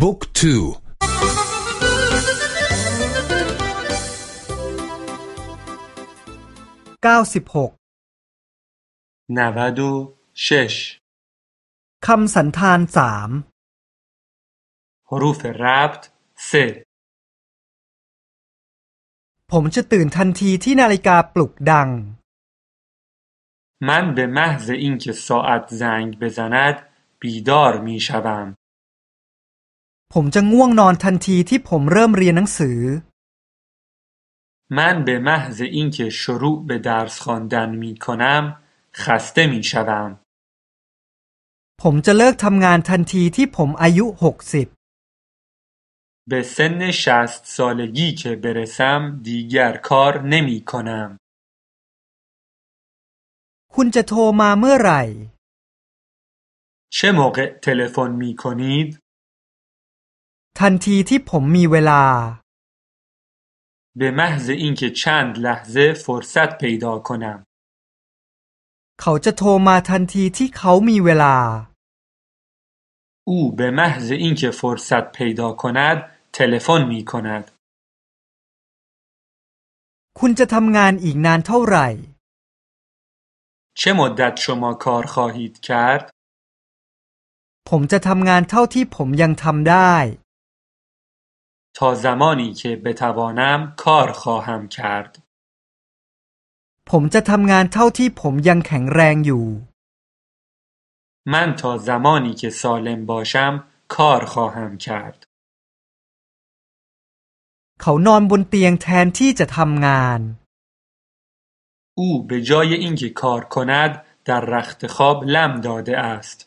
บุ๊กทูเก้าสิบหกนาวาดูเชชคำสันธานสามฮรูฟรับต์เซผมจะตื่นทันทีที่นาฬิกาปลุกดัง มันเ م ซอินเค ا อ ن ک ه س ง ع ت ز า گ ب ดด د بیدار می ش و มผมจะง่วงนอนทันทีที่ผมเริ่มเรียนหนังสือ من به محض اینکه شروع به درس خواندن می کنم خسته می شوم. ผมจะเลิกทำงานทันทีที่ผมอายุ 60 به سن شست سالگی که برسم دیگر کار نمی کنم. คุณจะโทรมาเมื่อไหร่ چه موقع تلفن می کنید؟ ทันทีที่ผมมีเวลาเบมห์ซ์อินค์ชันด์ลห์ซ์ฟอร์ซัตเพย์ดอคนัมเขาจะโทรมาทันทีที่เขามีเวลา อูเบมห์ซ์อินค์ฟอร์ซัตเพย์ดอคนัดโทเลัพนมีคนัดคุณจะทำงานอีกนานเท่าไหร่ เชมดัตชมาคาร์ขอฮิดคาร์ผมจะทำงานเท่าที่ผมยังทำได้ تا زمانی که بتوانم کار خواهم کرد. ผมจะทำงานเท่าที่ผมยังแข็งแรงอยู่ من تا زمانی که سالم باشم کار خواهم کرد. เขานอนบนเตียงแทนที่จะทำงาน او به جای اینکه کار کند در رخت لم داده است.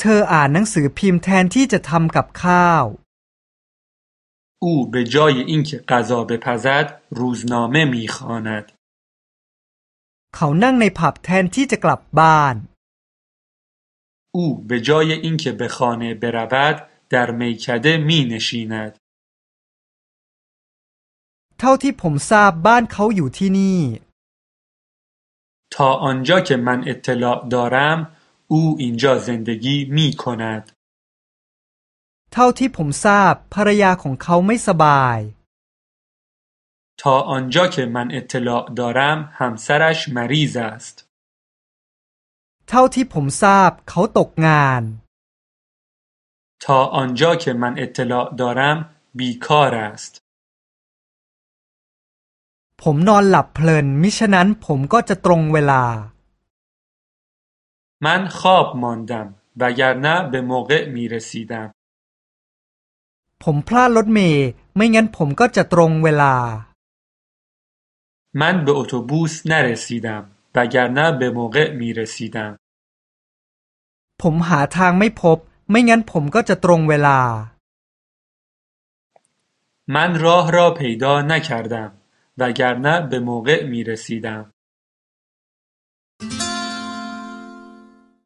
เธออ่านหนังสือพิมพ์แทนที่จะทำกับข้าว او به جای اینکه غذا بپزد روزنامه میخواند. เขานั่งในผับแทนที่จะกลับบ้าน او به جای اینکه به خانه برود در میکده می نشیند. تا آنجا که من اطلاع دارم او اینجا زندگی می کند. เท่าที่ผมทราบภรรยาของเขาไม่สบาย تا آنجا که من اطلاع دارم همسرش مریض است. เท่าที่ผมทราบเขาตกงาน تا آنجا که من اطلاع دارم بیکار است. ผมนอนหลับเพลินมิฉะนั้นผมก็จะตรงเวลา من خواب ماندم وگرنه به موقع می رسیدم. ผมพลาดรถเมย์ไม่งั้นผมก็จะตรงเวลา من به اتوبوس نرسیدم وگرنه به موقع میرسیدم ผมหาทางไม่พบไม่งั้นผมก็จะตรงเวลา من راه را پیدا نکردم وگرنه به موقع میرسیدم